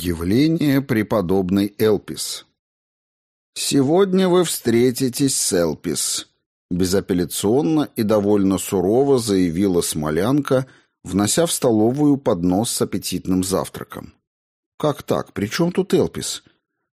Явление преподобной Элпис «Сегодня вы встретитесь с Элпис», — безапелляционно и довольно сурово заявила Смолянка, внося в столовую поднос с аппетитным завтраком. «Как так? При чем тут Элпис?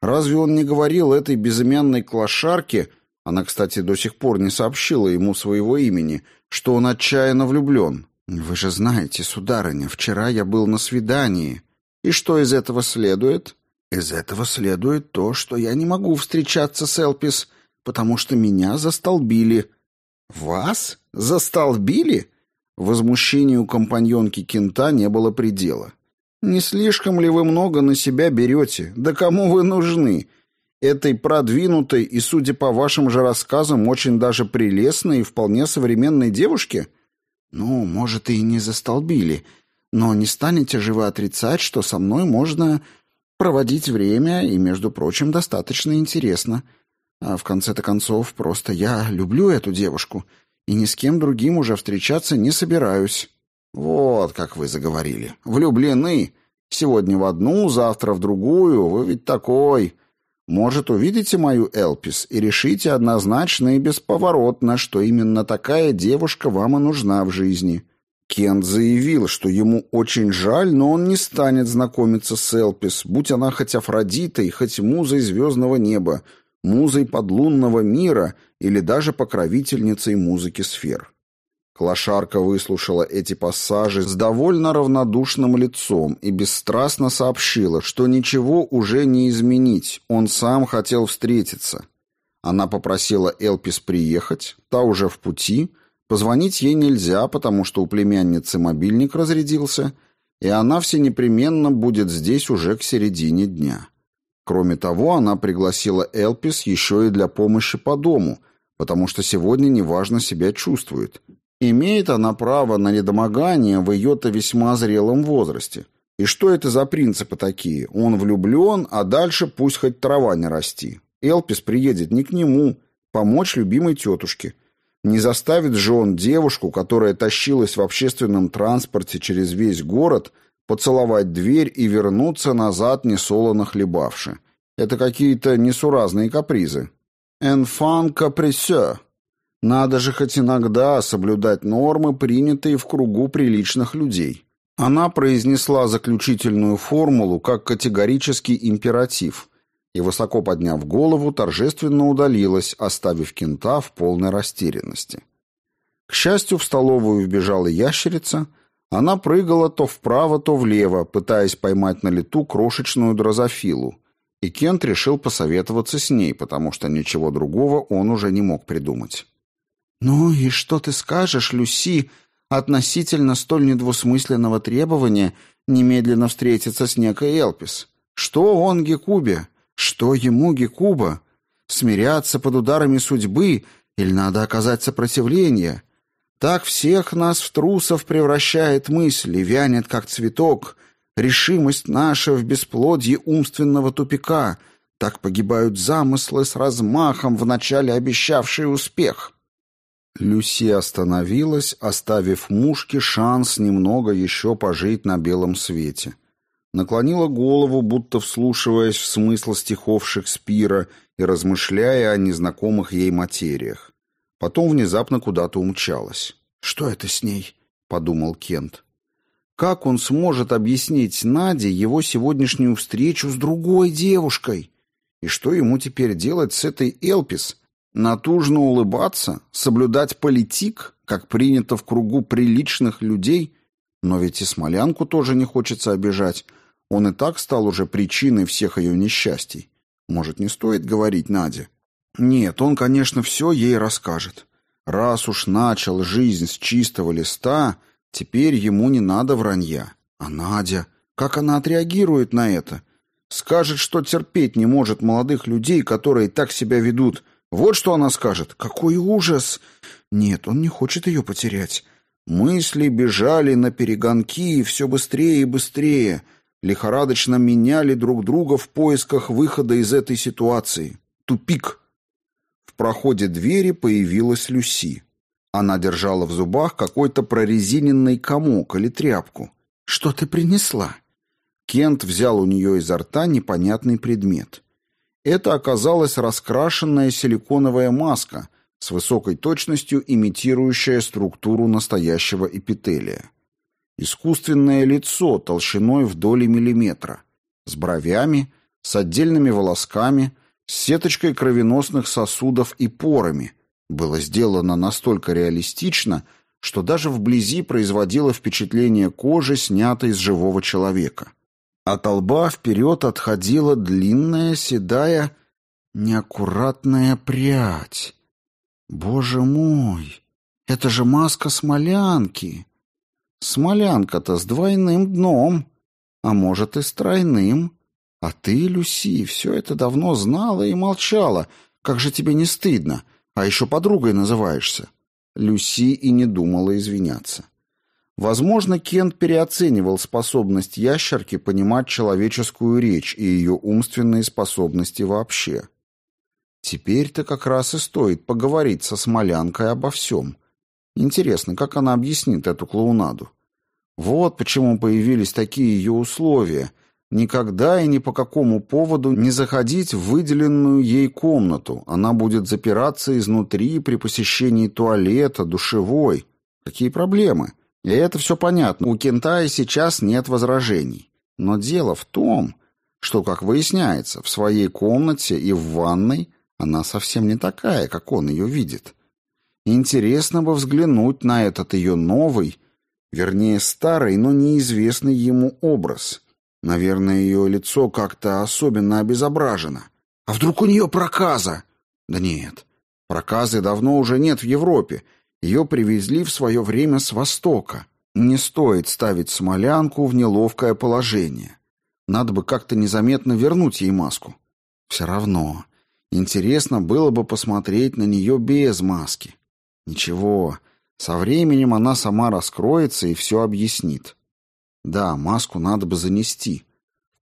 Разве он не говорил этой безымянной клошарке, она, кстати, до сих пор не сообщила ему своего имени, что он отчаянно влюблен? Вы же знаете, сударыня, вчера я был на свидании». И что из этого следует? Из этого следует то, что я не могу встречаться с Элпис, потому что меня застолбили. Вас застолбили? Возмущению компаньонки Кента не было предела. Не слишком ли вы много на себя берете? Да кому вы нужны? Этой продвинутой и, судя по вашим же рассказам, очень даже прелестной и вполне современной девушке? Ну, может, и не застолбили, но не станете же вы отрицать, что со мной можно проводить время и, между прочим, достаточно интересно. А в конце-то концов, просто я люблю эту девушку и ни с кем другим уже встречаться не собираюсь. Вот как вы заговорили. Влюблены. Сегодня в одну, завтра в другую. Вы ведь такой. Может, увидите мою Элпис и решите однозначно и бесповоротно, что именно такая девушка вам и нужна в жизни. Кент заявил, что ему очень жаль, но он не станет знакомиться с Элпис, будь она хоть Афродитой, хоть музой звездного неба, музой подлунного мира или даже покровительницей музыки сфер. Клошарка выслушала эти пассажи с довольно равнодушным лицом и бесстрастно сообщила, что ничего уже не изменить, он сам хотел встретиться. Она попросила Элпис приехать, та уже в пути — Позвонить ей нельзя, потому что у племянницы мобильник разрядился, и она всенепременно будет здесь уже к середине дня. Кроме того, она пригласила Элпис еще и для помощи по дому, потому что сегодня неважно себя чувствует. Имеет она право на недомогание в ее-то весьма зрелом возрасте. И что это за принципы такие? Он влюблен, а дальше пусть хоть трава не расти. Элпис приедет не к нему, помочь любимой тетушке – не заставит же он девушку, которая тащилась в общественном транспорте через весь город, поцеловать дверь и вернуться назад несолоно хлебавши. Это какие-то несуразные капризы. «Enfant capricieux». Надо же хоть иногда соблюдать нормы, принятые в кругу приличных людей. Она произнесла заключительную формулу как категорический императив – и, высоко подняв голову, торжественно удалилась, оставив кента в полной растерянности. К счастью, в столовую вбежала ящерица. Она прыгала то вправо, то влево, пытаясь поймать на лету крошечную дрозофилу. И Кент решил посоветоваться с ней, потому что ничего другого он уже не мог придумать. «Ну и что ты скажешь, Люси, относительно столь недвусмысленного требования немедленно встретиться с некой Элпис? Что он Гекубе? Что ему, Гекуба? Смиряться под ударами судьбы или надо оказать сопротивление? Так всех нас в трусов превращает мысль и вянет, как цветок, решимость наша в бесплодье умственного тупика. Так погибают замыслы с размахом, вначале обещавшие успех. Люси остановилась, оставив мушке шанс немного еще пожить на белом свете наклонила голову, будто вслушиваясь в смысл стихов Шекспира и размышляя о незнакомых ей материях. Потом внезапно куда-то умчалась. «Что это с ней?» — подумал Кент. «Как он сможет объяснить Наде его сегодняшнюю встречу с другой девушкой? И что ему теперь делать с этой Элпис? Натужно улыбаться? Соблюдать политик, как принято в кругу приличных людей? Но ведь и Смолянку тоже не хочется обижать». Он и так стал уже причиной всех ее несчастий. Может, не стоит говорить Наде? Нет, он, конечно, все ей расскажет. Раз уж начал жизнь с чистого листа, теперь ему не надо вранья. А Надя, как она отреагирует на это? Скажет, что терпеть не может молодых людей, которые так себя ведут. Вот что она скажет. Какой ужас! Нет, он не хочет ее потерять. Мысли бежали на перегонки все быстрее и быстрее — лихорадочно меняли друг друга в поисках выхода из этой ситуации. Тупик. В проходе двери появилась Люси. Она держала в зубах какой-то прорезиненный комок или тряпку. «Что ты принесла?» Кент взял у нее изо рта непонятный предмет. Это оказалась раскрашенная силиконовая маска с высокой точностью имитирующая структуру настоящего эпителия. Искусственное лицо толщиной в доли миллиметра, с бровями, с отдельными волосками, с сеточкой кровеносных сосудов и порами, было сделано настолько реалистично, что даже вблизи производило впечатление кожи, снятой из живого человека. От лба вперед отходила длинная, седая, неаккуратная прядь. Боже мой, это же маска смолянки. Смолянка-то с двойным дном, а может и с тройным. А ты, Люси, все это давно знала и молчала. Как же тебе не стыдно? А еще подругой называешься. Люси и не думала извиняться. Возможно, Кент переоценивал способность ящерки понимать человеческую речь и ее умственные способности вообще. Теперь-то как раз и стоит поговорить со Смолянкой обо всем. Интересно, как она объяснит эту клоунаду? Вот почему появились такие ее условия. Никогда и ни по какому поводу не заходить в выделенную ей комнату. Она будет запираться изнутри при посещении туалета, душевой. Какие проблемы? И это все понятно. У Кентая сейчас нет возражений. Но дело в том, что, как выясняется, в своей комнате и в ванной она совсем не такая, как он ее видит. Интересно бы взглянуть на этот ее новый, вернее старый, но неизвестный ему образ. Наверное, ее лицо как-то особенно обезображено. А вдруг у нее проказа? Да нет, проказы давно уже нет в Европе, ее привезли в свое время с Востока. Не стоит ставить смолянку в неловкое положение. Надо бы как-то незаметно вернуть ей маску. Все равно. Интересно было бы посмотреть на нее без маски. Ничего, со временем она сама раскроется и все объяснит. Да, маску надо бы занести.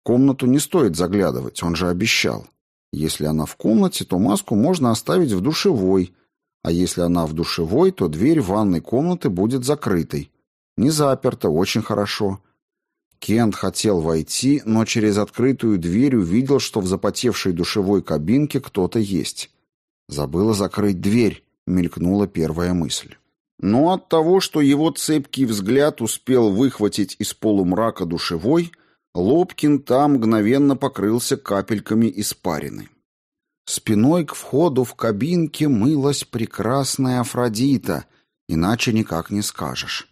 В комнату не стоит заглядывать, он же обещал. Если она в комнате, то маску можно оставить в душевой, а если она в душевой, то дверь ванной комнаты будет закрытой. Не заперта, очень хорошо. Кент хотел войти, но через открытую дверь увидел, что в запотевшей душевой кабинке кто-то есть. Забыла закрыть дверь, мелькнула первая мысль. Но от того, что его цепкий взгляд успел выхватить из полумрака душевой, лоб Кента мгновенно покрылся капельками испарины. Спиной к входу в кабинке мылась прекрасная Афродита, иначе никак не скажешь.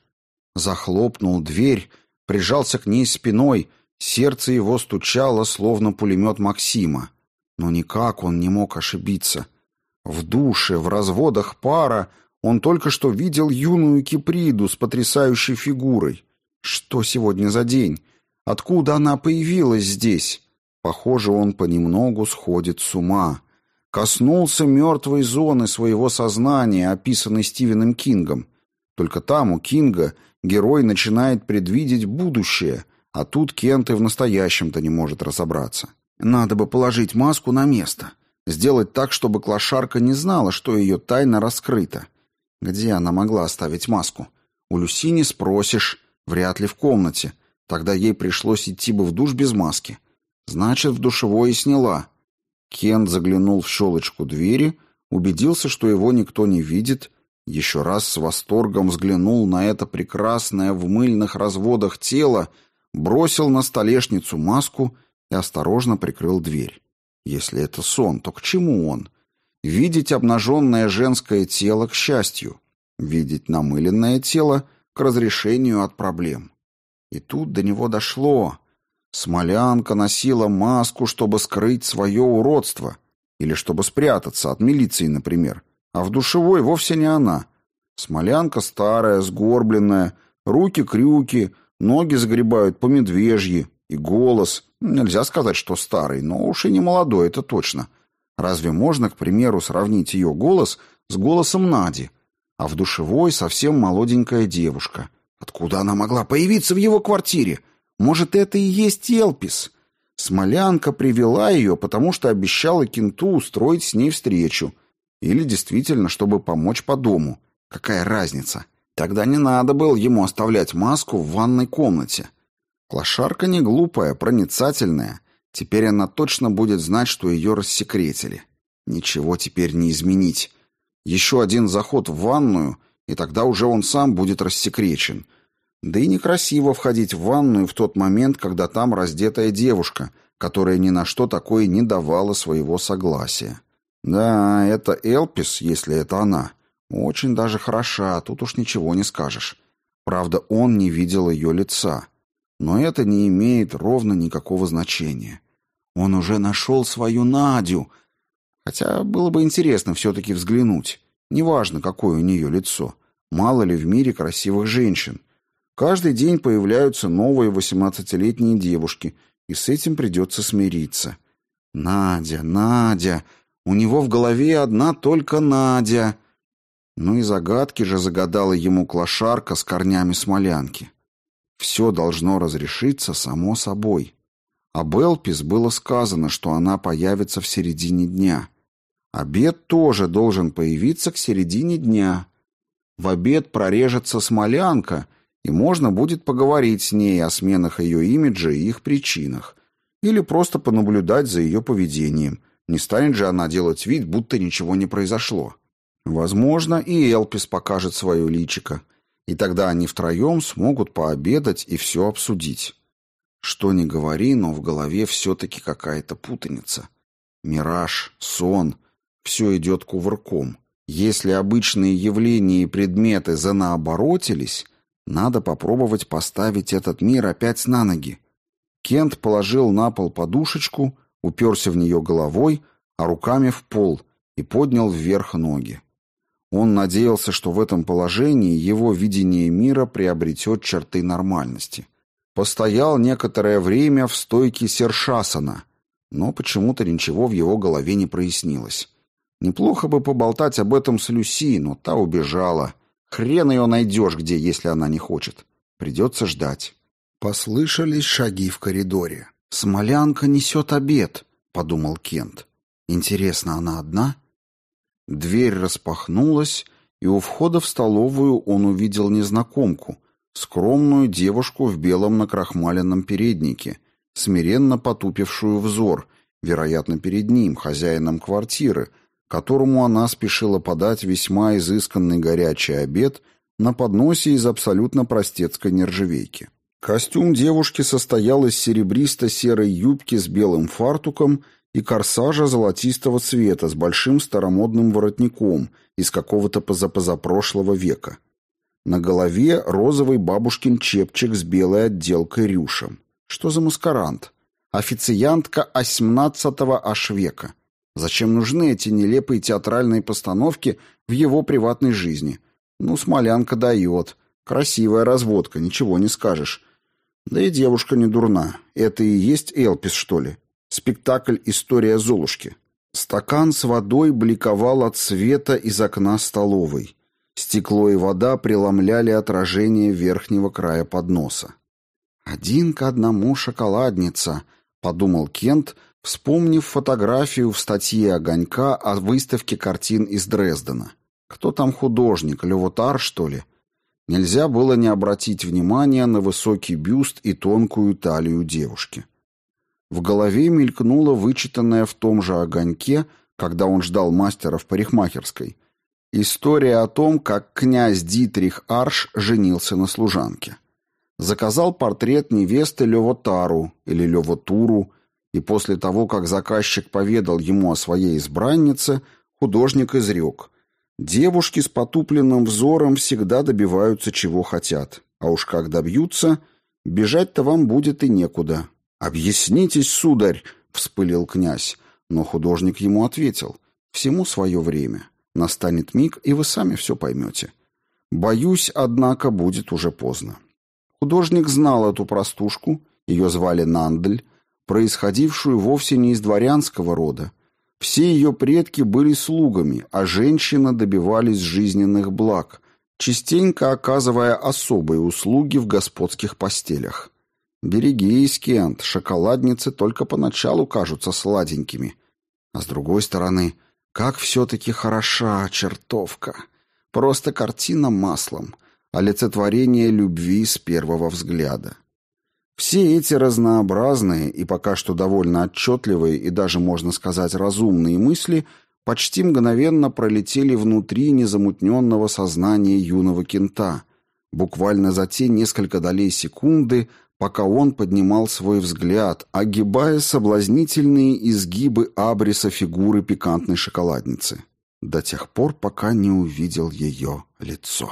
Захлопнул дверь, прижался к ней спиной, сердце его стучало, словно пулемет Максима. Но никак он не мог ошибиться. В душе, в разводах пара он только что видел юную Киприду с потрясающей фигурой. Что сегодня за день? Откуда она появилась здесь? Похоже, он понемногу сходит с ума коснулся мертвой зоны своего сознания, описанной Стивеном Кингом. Только там, у Кинга, герой начинает предвидеть будущее, а тут Кент и в настоящем-то не может разобраться. Надо бы положить маску на место, сделать так, чтобы клошарка не знала, что ее тайна раскрыта. Где она могла оставить маску? У Люси не спросишь, вряд ли в комнате. Тогда ей пришлось идти бы в душ без маски. Значит, в душевой и сняла. Кент заглянул в щелочку двери, убедился, что его никто не видит, еще раз с восторгом взглянул на это прекрасное в мыльных разводах тело, бросил на столешницу маску и осторожно прикрыл дверь. Если это сон, то к чему он? Видеть обнаженное женское тело к счастью, видеть намыленное тело к разрешению от проблем. И тут до него дошло. Смолянка носила маску, чтобы скрыть свое уродство. Или чтобы спрятаться от милиции, например. А в душевой вовсе не она. Смолянка старая, сгорбленная, руки-крюки, ноги загребают по медвежьи. И голос. Нельзя сказать, что старый, но уж и не молодой, это точно. Разве можно, к примеру, сравнить ее голос с голосом Нади? А в душевой совсем молоденькая девушка. Откуда она могла появиться в его квартире? — может, это и есть Элпис? Смолянка привела ее, потому что обещала Кенту устроить с ней встречу. Или действительно, чтобы помочь по дому. Какая разница? Тогда не надо было ему оставлять маску в ванной комнате. Клошарка не глупая, проницательная. Теперь она точно будет знать, что ее рассекретили. Ничего теперь не изменить. Еще один заход в ванную, и тогда уже он сам будет рассекречен. Да и некрасиво входить в ванную в тот момент, когда там раздетая девушка, которая ни на что такое не давала своего согласия. Да, это Элпис, если это она. Очень даже хороша, тут уж ничего не скажешь. Правда, он не видел ее лица. Но это не имеет ровно никакого значения. Он уже нашел свою Надю. Хотя было бы интересно все-таки взглянуть. Неважно, какое у нее лицо. Мало ли в мире красивых женщин. Каждый день появляются новые восемнадцатилетние девушки, и с этим придется смириться. Надя, Надя. У него в голове одна только Надя. Ну и загадки же загадала ему клошарка с корнями смолянки. Все должно разрешиться само собой. Об Элпис было сказано, что она появится в середине дня. Обед тоже должен появиться к середине дня. В обед прорежется смолянка, и можно будет поговорить с ней о сменах ее имиджа и их причинах. Или просто понаблюдать за ее поведением. Не станет же она делать вид, будто ничего не произошло. Возможно, и Элпис покажет свое личико, и тогда они втроем смогут пообедать и все обсудить. Что ни говори, но в голове все-таки какая-то путаница. Мираж, сон, все идет кувырком. Если обычные явления и предметы занаоборотились, надо попробовать поставить этот мир опять на ноги. Кент положил на пол подушечку, уперся в нее головой, а руками в пол и поднял вверх ноги. Он надеялся, что в этом положении его видение мира приобретет черты нормальности. Постоял некоторое время в стойке Сершасана, но почему-то ничего в его голове не прояснилось. Неплохо бы поболтать об этом с Люси, но та убежала. Хрен ее найдешь где, если она не хочет. Придется ждать. Послышались шаги в коридоре. «Смолянка несет обед», — подумал Кент. «Интересно, она одна?» Дверь распахнулась, и у входа в столовую он увидел незнакомку, скромную девушку в белом накрахмаленном переднике, смиренно потупившую взор, вероятно, перед ним, хозяином квартиры, которому она спешила подать весьма изысканный горячий обед на подносе из абсолютно простецкой нержавейки. Костюм девушки состоял из серебристо-серой юбки с белым фартуком и корсажа золотистого цвета с большим старомодным воротником из какого-то позапозапрошлого века. На голове розовый бабушкин чепчик с белой отделкой рюшем. Что за маскарант? Официантка осьмнадцатого аж века. Зачем нужны эти нелепые театральные постановки в его приватной жизни? Ну, смолянка дает. Красивая разводка, ничего не скажешь. Да и девушка не дурна. Это и есть Элпис, что ли? Спектакль «История Золушки». Стакан с водой бликовал от света из окна столовой. Стекло и вода преломляли отражение верхнего края подноса. «Один к одному шоколадница», — подумал Кент, вспомнив фотографию в статье «Огонька» о выставке картин из Дрездена. Кто там художник, Левотар, что ли? Нельзя было не обратить внимания на высокий бюст и тонкую талию девушки. В голове мелькнуло вычитанное в том же огоньке, когда он ждал мастера в парикмахерской, история о том, как князь Дитрих Арш женился на служанке. Заказал портрет невесты Левотару или Левотуру, и после того, как заказчик поведал ему о своей избраннице, художник изрек «Девушки с потупленным взором всегда добиваются, чего хотят, а уж как добьются, бежать-то вам будет и некуда, «Объяснитесь, сударь!» — вспылил князь. Но художник ему ответил. «Всему свое время. Настанет миг, и вы сами все поймете. Боюсь, однако, будет уже поздно». Художник знал эту простушку, ее звали Нандль, происходившую вовсе не из дворянского рода. Все ее предки были слугами, а женщины добивались жизненных благ, частенько оказывая особые услуги в господских постелях. Берегись, Кент, шоколадницы только поначалу кажутся сладенькими. А с другой стороны, как все-таки хороша чертовка. Просто картина маслом, олицетворение любви с первого взгляда. Все эти разнообразные и пока что довольно отчетливые и даже, можно сказать, разумные мысли почти мгновенно пролетели внутри незамутненного сознания юного кента, буквально за те несколько долей секунды, пока он поднимал свой взгляд, огибая соблазнительные изгибы абриса фигуры пикантной шоколадницы, до тех пор, пока не увидел ее лицо.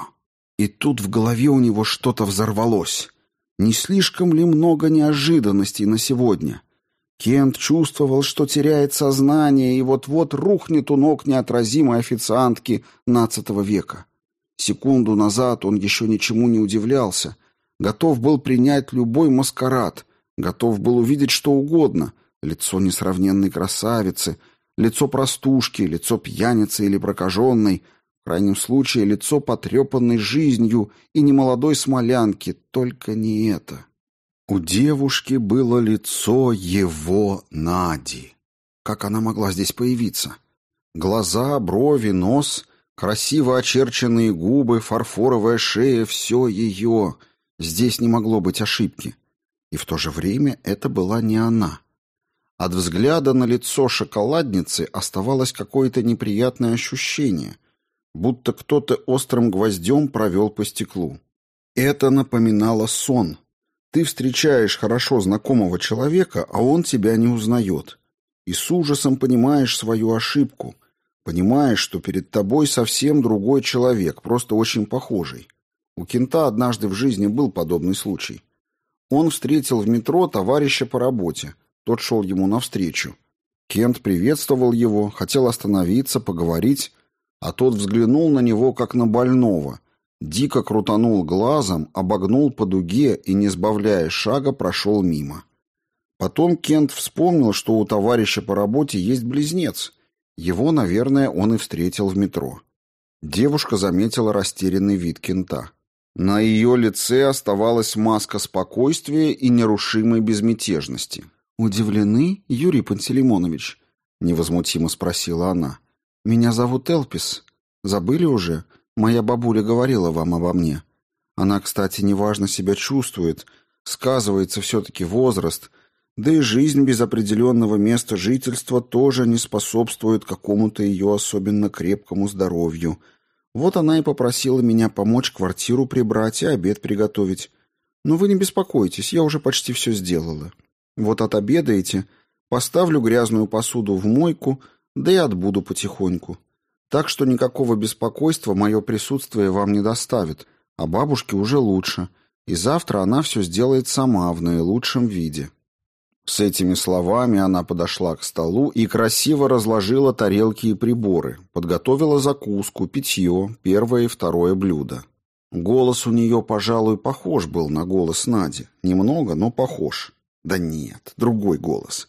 И тут в голове у него что-то взорвалось. Не слишком ли много неожиданностей на сегодня? Кент чувствовал, что теряет сознание и вот-вот рухнет у ног неотразимой официантки нацатого века. Секунду назад он еще ничему не удивлялся, готов был принять любой маскарад, готов был увидеть что угодно — лицо несравненной красавицы, лицо простушки, лицо пьяницы или прокаженной, в крайнем случае, лицо потрепанной жизнью и немолодой смолянки, только не это. У девушки было лицо его Нади. Как она могла здесь появиться? Глаза, брови, нос, красиво очерченные губы, фарфоровая шея — все ее. Здесь не могло быть ошибки. И в то же время это была не она. От взгляда на лицо шоколадницы оставалось какое-то неприятное ощущение, будто кто-то острым гвоздем провел по стеклу. Это напоминало сон. Ты встречаешь хорошо знакомого человека, а он тебя не узнает. И с ужасом понимаешь свою ошибку. Понимаешь, что перед тобой совсем другой человек, просто очень похожий. У Кента однажды в жизни был подобный случай. Он встретил в метро товарища по работе. Тот шел ему навстречу. Кент приветствовал его, хотел остановиться, поговорить, а тот взглянул на него, как на больного, дико крутанул глазом, обогнул по дуге и, не сбавляя шага, прошел мимо. Потом Кент вспомнил, что у товарища по работе есть близнец. Его, наверное, он и встретил в метро. Девушка заметила растерянный вид Кента. На ее лице оставалась маска спокойствия и нерушимой безмятежности. «Удивлены, Юрий Пантелеймонович?» — невозмутимо спросила она. «Меня зовут Элпис. Забыли уже? Моя бабуля говорила вам обо мне. Она, кстати, неважно себя чувствует. Сказывается все-таки возраст. Да и жизнь без определенного места жительства тоже не способствует какому-то ее особенно крепкому здоровью. Вот она и попросила меня помочь квартиру прибрать и обед приготовить. Но вы не беспокойтесь, я уже почти все сделала. Вот отобедаете, поставлю грязную посуду в мойку, да и отбуду потихоньку. Так что никакого беспокойства мое присутствие вам не доставит, а бабушке уже лучше, и завтра она все сделает сама в наилучшем виде». С этими словами она подошла к столу и красиво разложила тарелки и приборы, подготовила закуску, питье, первое и второе блюдо. Голос у нее, пожалуй, похож был на голос Нади. Немного, но похож. Да нет, другой голос.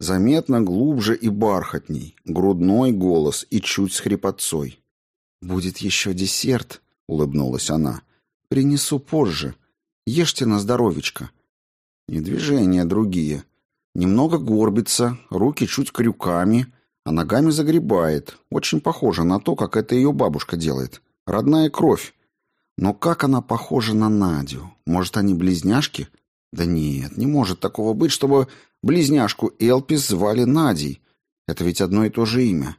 Заметно глубже и бархатней, грудной голос и чуть с хрипотцой. «Будет еще десерт», — улыбнулась она. «Принесу позже. Ешьте на здоровечко». И движения другие. Немного горбится, руки чуть крюками, а ногами загребает. Очень похоже на то, как это ее бабушка делает. Родная кровь. Но как она похожа на Надю? Может, они близняшки? Да нет, не может такого быть, чтобы близняшку Элпис звали Надей. Это ведь одно и то же имя.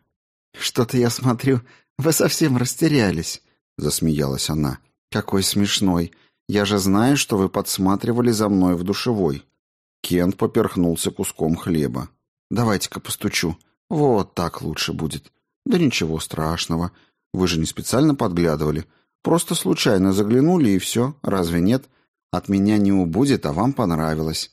Что-то я смотрю, вы совсем растерялись, засмеялась она. Какой смешной. Я же знаю, что вы подсматривали за мной в душевой. Кент поперхнулся куском хлеба. Давайте-ка постучу. Вот так лучше будет. Да ничего страшного. Вы же не специально подглядывали. Просто случайно заглянули и все. Разве нет? От меня не убудет, а вам понравилось.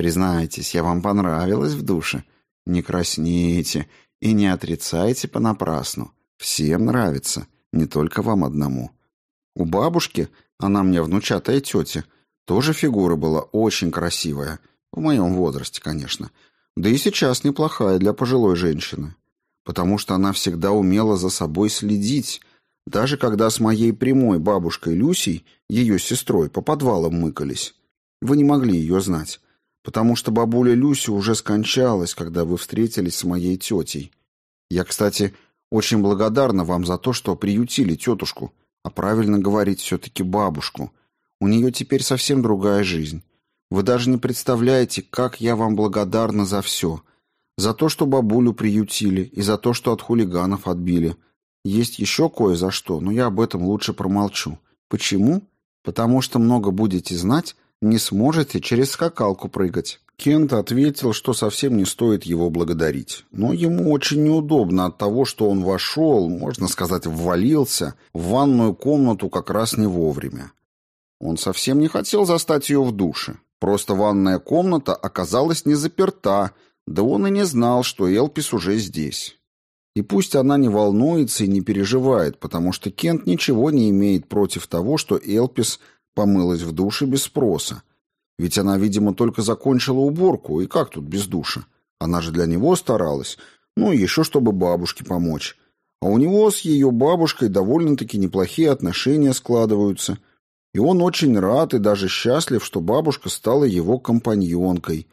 Признайтесь, я вам понравилась в душе. Не краснейте и не отрицайте понапрасну. Всем нравится, не только вам одному. У бабушки, она мне внучатая тетя, тоже фигура была очень красивая. В моем возрасте, конечно. Да и сейчас неплохая для пожилой женщины. Потому что она всегда умела за собой следить, даже когда с моей прямой бабушкой Люсей, ее сестрой, по подвалам мыкались. Вы не могли ее знать, потому что бабуля Люся уже скончалась, когда вы встретились с моей тетей. Я, кстати, очень благодарна вам за то, что приютили тетушку, а правильно говорить все-таки бабушку. У нее теперь совсем другая жизнь. Вы даже не представляете, как я вам благодарна за все. За то, что бабулю приютили, и за то, что от хулиганов отбили. Есть еще кое за что, но я об этом лучше промолчу. Почему? Потому что много будете знать, не сможете через скакалку прыгать. Кент ответил, что совсем не стоит его благодарить. Но ему очень неудобно от того, что он вошел, можно сказать, ввалился, в ванную комнату как раз не вовремя. Он совсем не хотел застать ее в душе. Просто ванная комната оказалась не заперта, да он и не знал, что Элпис уже здесь. И пусть она не волнуется и не переживает, потому что Кент ничего не имеет против того, что Элпис помылась в душе без спроса, ведь она, видимо, только закончила уборку, и как тут без душа? Она же для него старалась. Ну, еще чтобы бабушке помочь. А у него с ее бабушкой довольно-таки неплохие отношения складываются. И он очень рад и даже счастлив, что бабушка стала его компаньонкой.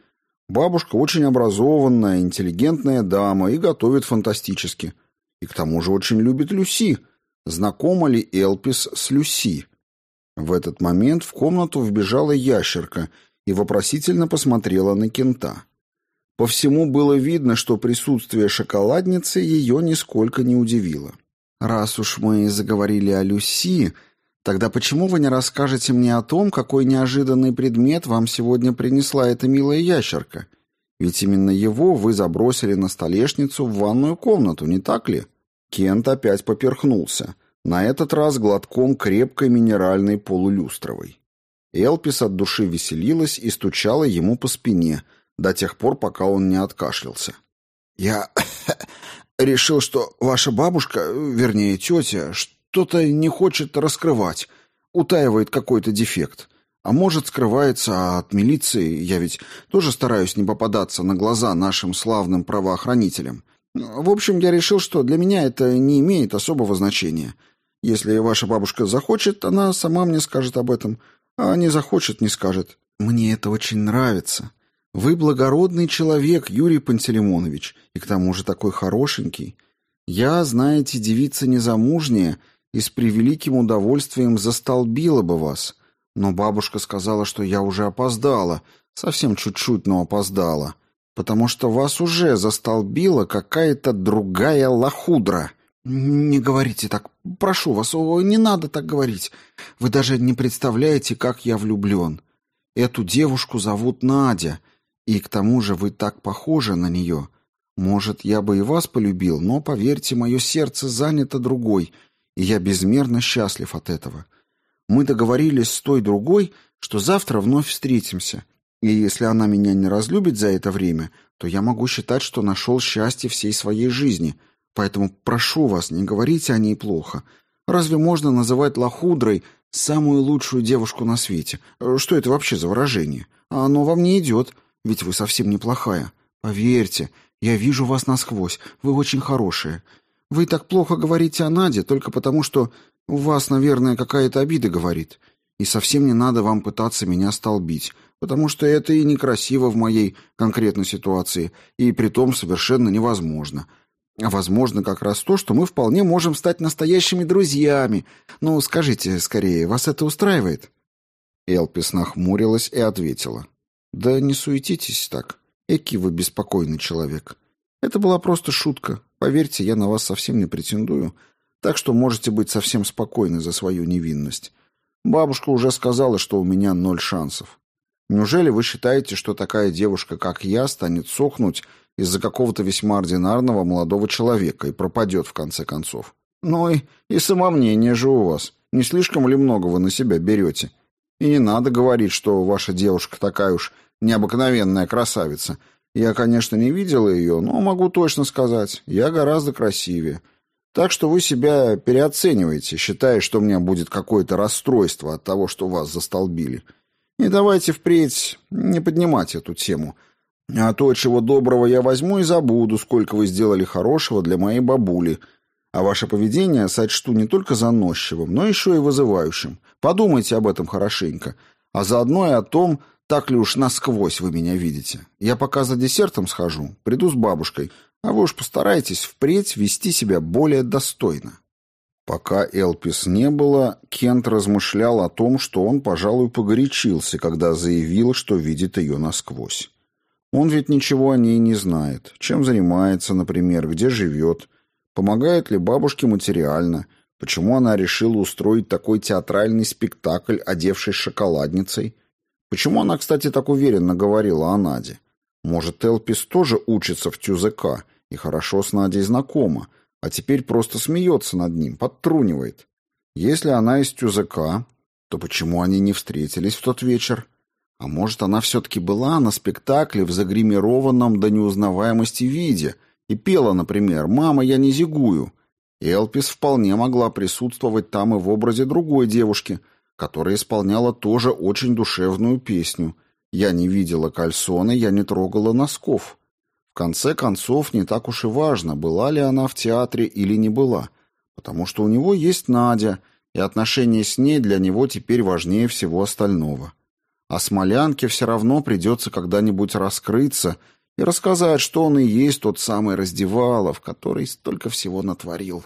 Бабушка очень образованная, интеллигентная дама и готовит фантастически. И к тому же очень любит Люси. Знакома ли Элпис с Люси? В этот момент в комнату вбежала ящерка и вопросительно посмотрела на кента. По всему было видно, что присутствие шоколадницы ее нисколько не удивило. «Раз уж мы заговорили о Люси, тогда почему вы не расскажете мне о том, какой неожиданный предмет вам сегодня принесла эта милая ящерка? Ведь именно его вы забросили на столешницу в ванную комнату, не так ли?» Кент опять поперхнулся – на этот раз глотком крепкой минеральной полулюстровой. Элпис от души веселилась и стучала ему по спине до тех пор, пока он не откашлялся. «Я решил, что ваша бабушка, вернее, тетя, что-то не хочет раскрывать, утаивает какой-то дефект. А может, скрывается от милиции, я ведь тоже стараюсь не попадаться на глаза нашим славным правоохранителям. В общем, я решил, что для меня это не имеет особого значения. Если ваша бабушка захочет, она сама мне скажет об этом, а не захочет, не скажет. Мне это очень нравится. Вы благородный человек, Юрий Пантелеймонович, и к тому же такой хорошенький. Я, знаете, девица незамужняя, и с превеликим удовольствием застолбила бы вас. Но бабушка сказала, что я уже опоздала, совсем чуть-чуть, но опоздала, потому что вас уже застолбила какая-то другая лохудра». «Не говорите так. Прошу вас, о, не надо так говорить. Вы даже не представляете, как я влюблен. Эту девушку зовут Надя, и к тому же вы так похожи на нее. Может, я бы и вас полюбил, но, поверьте, мое сердце занято другой, и я безмерно счастлив от этого. Мы договорились с той другой, что завтра вновь встретимся, и если она меня не разлюбит за это время, то я могу считать, что нашел счастье всей своей жизни» Поэтому прошу вас, не говорите о ней плохо. Разве можно называть лохудрой самую лучшую девушку на свете? Что это вообще за выражение? Оно вам не идет, ведь вы совсем неплохая. Поверьте, я вижу вас насквозь, вы очень хорошая. Вы так плохо говорите о Наде только потому, что у вас, наверное, какая-то обида говорит. И совсем не надо вам пытаться меня столбить, потому что это и некрасиво в моей конкретной ситуации, и притом совершенно невозможно. А возможно, как раз то, что мы вполне можем стать настоящими друзьями. Ну, скажите скорее, вас это устраивает?» Элпис нахмурилась и ответила. «Да не суетитесь так. Эки вы беспокойный человек. Это была просто шутка. Поверьте, я на вас совсем не претендую, так что можете быть совсем спокойны за свою невинность. Бабушка уже сказала, что у меня ноль шансов. Неужели вы считаете, что такая девушка, как я, станет сохнуть из-за какого-то весьма ординарного молодого человека и пропадет в конце концов. Ну и, и самомнение же у вас. Не слишком ли много вы на себя берете? И не надо говорить, что ваша девушка такая уж необыкновенная красавица. Я, конечно, не видела ее, но могу точно сказать, я гораздо красивее. Так что вы себя переоцениваете, считая, что у меня будет какое-то расстройство от того, что вас застолбили. И давайте впредь не поднимать эту тему – а то, чего доброго, я возьму и забуду, сколько вы сделали хорошего для моей бабули. А ваше поведение сочту не только заносчивым, но еще и вызывающим. Подумайте об этом хорошенько. А заодно и о том, так ли уж насквозь вы меня видите. Я пока за десертом схожу, приду с бабушкой, а вы уж постарайтесь впредь вести себя более достойно. Пока Элпис не было, Кент размышлял о том, что он, пожалуй, погорячился, когда заявил, что видит ее насквозь. Он ведь ничего о ней не знает, чем занимается, например, где живет, помогает ли бабушке материально, почему она решила устроить такой театральный спектакль, одевшись шоколадницей, почему она, кстати, так уверенно говорила о Наде. Может, Элпис тоже учится в ТЮЗК и хорошо с Надей знакома, а теперь просто смеется над ним, подтрунивает. Если она из Тюзака, то почему они не встретились в тот вечер? А может, она все-таки была на спектакле в загримированном до неузнаваемости виде и пела, например, «Мама, я не зигую». Элпис вполне могла присутствовать там и в образе другой девушки, которая исполняла тоже очень душевную песню «Я не видела кальсоны, я не трогала носков» конце концов, не так уж и важно, была ли она в театре или не была, потому что у него есть Надя, и отношения с ней для него теперь важнее всего остального. А Смолянке все равно придется когда-нибудь раскрыться и рассказать, что он и есть тот самый Раздевалов, который столько всего натворил.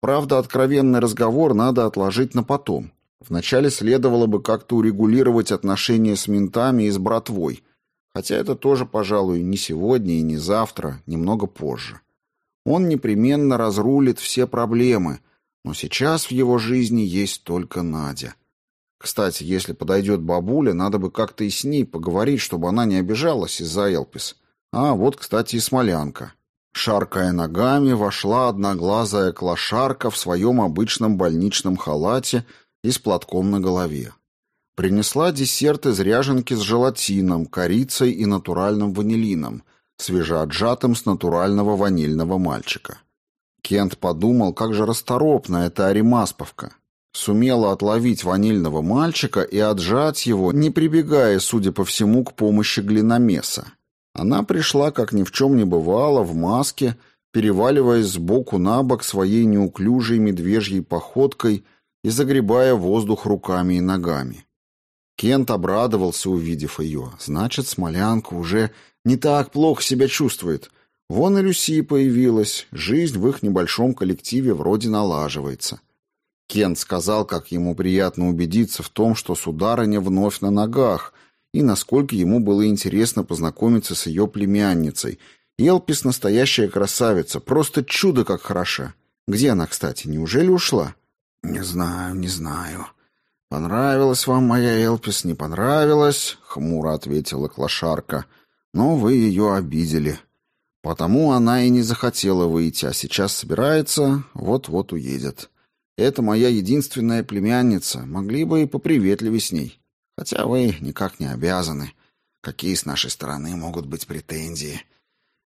Правда, откровенный разговор надо отложить на потом. Вначале следовало бы как-то урегулировать отношения с ментами и с братвой – Хотя это тоже, пожалуй, не сегодня и не завтра, немного позже. Он непременно разрулит все проблемы, но сейчас в его жизни есть только Надя. Кстати, если подойдет бабуля, надо бы как-то и с ней поговорить, чтобы она не обижалась из-за Элпис. А вот, кстати, и Смолянка. Шаркая ногами, вошла одноглазая клошарка в своем обычном больничном халате и с платком на голове. Принесла десерт из ряженки с желатином, корицей и натуральным ванилином, свежеотжатым с натурального ванильного мальчика. Кент подумал, как же расторопна эта аримасповка. Сумела отловить ванильного мальчика и отжать его, не прибегая, судя по всему, к помощи глиномеса. Она пришла, как ни в чем не бывало, в маске, переваливаясь сбоку на бок своей неуклюжей медвежьей походкой и загребая воздух руками и ногами. Кент обрадовался, увидев ее. Значит, Смолянка уже не так плохо себя чувствует. Вон и Люси появилась. Жизнь в их небольшом коллективе вроде налаживается. Кент сказал, как ему приятно убедиться в том, что сударыня вновь на ногах, и насколько ему было интересно познакомиться с ее племянницей. Елпис настоящая красавица, просто чудо как хороша. Где она, кстати, неужели ушла? «Не знаю, не знаю», «Понравилась вам моя Элпис, не понравилась?» — хмуро ответила Клошарка. «Но вы ее обидели. Потому она и не захотела выйти, а сейчас собирается, вот-вот уедет. Это моя единственная племянница, могли бы и поприветливее с ней. Хотя вы никак не обязаны. Какие с нашей стороны могут быть претензии?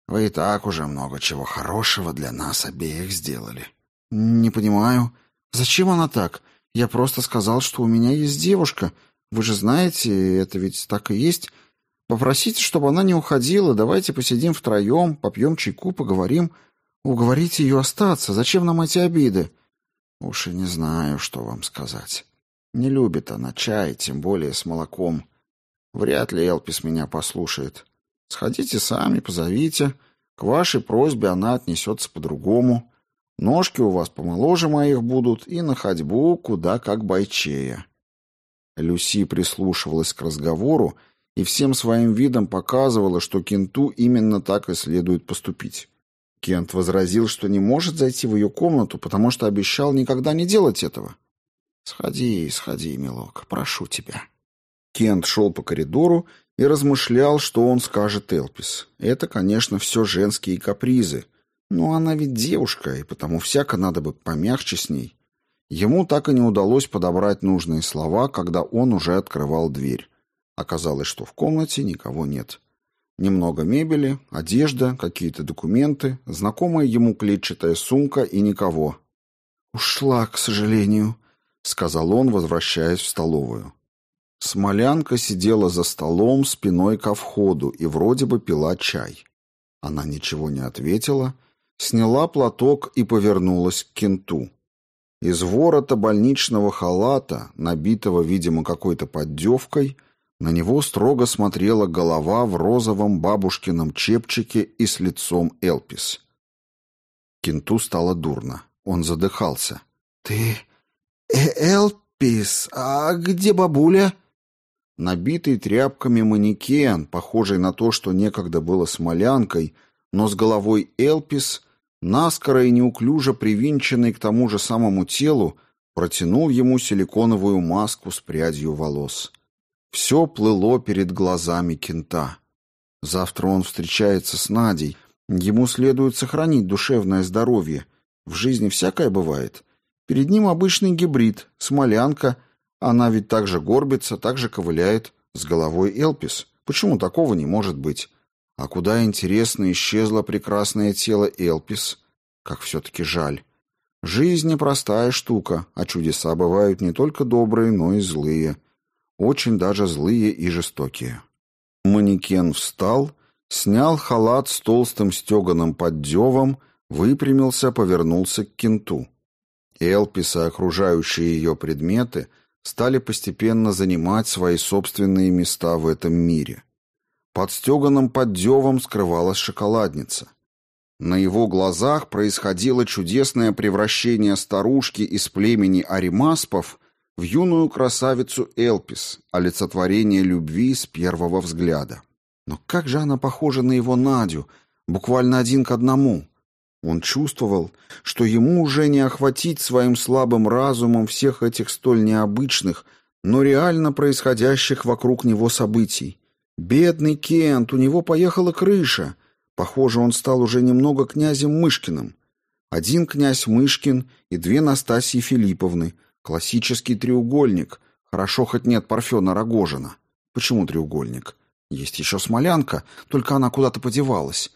Вы и так уже много чего хорошего для нас обеих сделали». «Не понимаю. Зачем она так?» Я просто сказал, что у меня есть девушка. Вы же знаете, это ведь так и есть. Попросите, чтобы она не уходила. Давайте посидим втроем, попьем чайку, поговорим. Уговорите ее остаться. Зачем нам эти обиды? Уж и не знаю, что вам сказать. Не любит она чай, тем более с молоком. Вряд ли Элпис меня послушает. Сходите сами, позовите. К вашей просьбе она отнесется по-другому. Ножки у вас помоложе моих будут, и на ходьбу куда как бойчея». Люси прислушивалась к разговору и всем своим видом показывала, что Кенту именно так и следует поступить. Кент возразил, что не может зайти в ее комнату, потому что обещал никогда не делать этого. «Сходи, сходи, милок, прошу тебя». Кент шел по коридору и размышлял, что он скажет Элпис. Это, конечно, все женские капризы — но она ведь девушка, и потому всяко надо бы помягче с ней. Ему так и не удалось подобрать нужные слова, когда он уже открывал дверь. Оказалось, что в комнате никого нет. Немного мебели, одежда, какие-то документы, знакомая ему клетчатая сумка и никого. «Ушла, к сожалению», — сказал он, возвращаясь в столовую. Смолянка сидела за столом спиной ко входу и вроде бы пила чай. Она ничего не ответила, — сняла платок и повернулась к кенту. Из ворота больничного халата, набитого, видимо, какой-то поддевкой, на него строго смотрела голова в розовом бабушкином чепчике и с лицом Элпис. Кенту стало дурно. Он задыхался. «Ты... Э Элпис, а где бабуля?» Набитый тряпками манекен, похожий на то, что некогда было смолянкой, но с головой Элпис, наскоро и неуклюже привинченный к тому же самому телу, протянул ему силиконовую маску с прядью волос. Все плыло перед глазами кента. Завтра он встречается с Надей. Ему следует сохранить душевное здоровье. В жизни всякое бывает. Перед ним обычный гибрид, смолянка — она ведь так же горбится, так же ковыляет, с головой Элпис. Почему такого не может быть? А куда, интересно, исчезло прекрасное тело Элпис? Как все-таки жаль. Жизнь непростая штука, а чудеса бывают не только добрые, но и злые. Очень даже злые и жестокие. Манекен встал, снял халат с толстым стеганым поддевом, выпрямился, повернулся к кенту. Элпис и окружающие ее предметы стали постепенно занимать свои собственные места в этом мире. Под стеганым поддевом скрывалась шоколадница. На его глазах происходило чудесное превращение старушки из племени аримаспов в юную красавицу Элпис, олицетворение любви с первого взгляда. Но как же она похожа на его Надю, буквально один к одному — он чувствовал, что ему уже не охватить своим слабым разумом всех этих столь необычных, но реально происходящих вокруг него событий. Бедный Кент, у него поехала крыша. Похоже, он стал уже немного князем Мышкиным. Один князь Мышкин и две Настасьи Филипповны. Классический треугольник. Хорошо хоть нет Парфена Рогожина. Почему треугольник? Есть еще Смолянка, только она куда-то подевалась.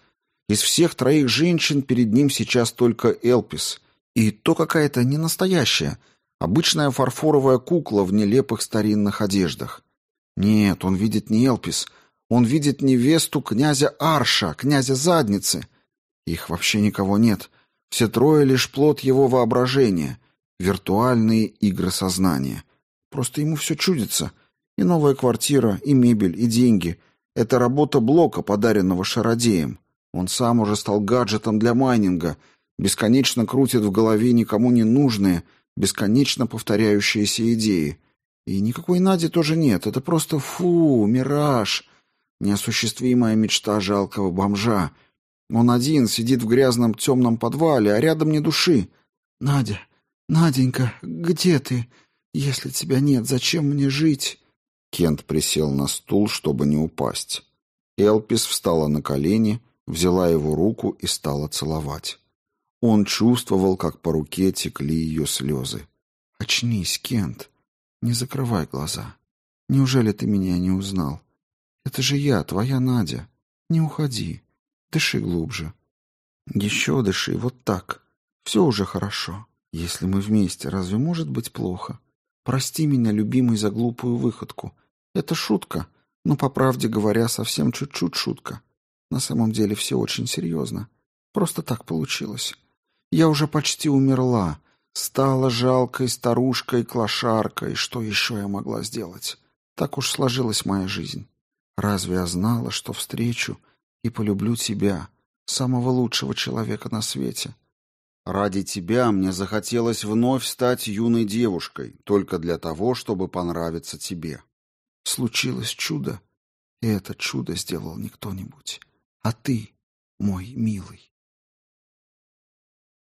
Из всех троих женщин перед ним сейчас только Элпис. И то какая-то не настоящая, обычная фарфоровая кукла в нелепых старинных одеждах. Нет, он видит не Элпис, он видит невесту князя Арша, князя Задницы. Их вообще никого нет. Все трое лишь плод его воображения, виртуальные игры сознания. Просто ему все чудится. И новая квартира, и мебель, и деньги. Это работа блока, подаренного шародеем. Он сам уже стал гаджетом для майнинга, бесконечно крутит в голове никому не нужные, бесконечно повторяющиеся идеи. И никакой Нади тоже нет, это просто фу, мираж, неосуществимая мечта жалкого бомжа. Он один сидит в грязном темном подвале, а рядом ни души. «Надя, Наденька, где ты? Если тебя нет, зачем мне жить?» Кент присел на стул, чтобы не упасть. Элпис встала на колени, взяла его руку и стала целовать. Он чувствовал, как по руке текли ее слезы. «Очнись, Кент. Не закрывай глаза. Неужели ты меня не узнал? Это же я, твоя Надя. Не уходи. Дыши глубже. Еще дыши, вот так. Все уже хорошо. Если мы вместе, разве может быть плохо? Прости меня, любимый, за глупую выходку. Это шутка, но, по правде говоря, совсем чуть-чуть шутка. На самом деле все очень серьезно. Просто так получилось. Я уже почти умерла. Стала жалкой старушкой-клошаркой. Что еще я могла сделать? Так уж сложилась моя жизнь. Разве я знала, что встречу и полюблю тебя, самого лучшего человека на свете? Ради тебя мне захотелось вновь стать юной девушкой, только для того, чтобы понравиться тебе. Случилось чудо, и это чудо сделал не кто-нибудь, а ты, мой милый.